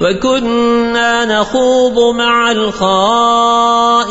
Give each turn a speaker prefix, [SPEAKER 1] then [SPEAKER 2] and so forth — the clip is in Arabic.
[SPEAKER 1] وكنا نخوض مع الخائضين.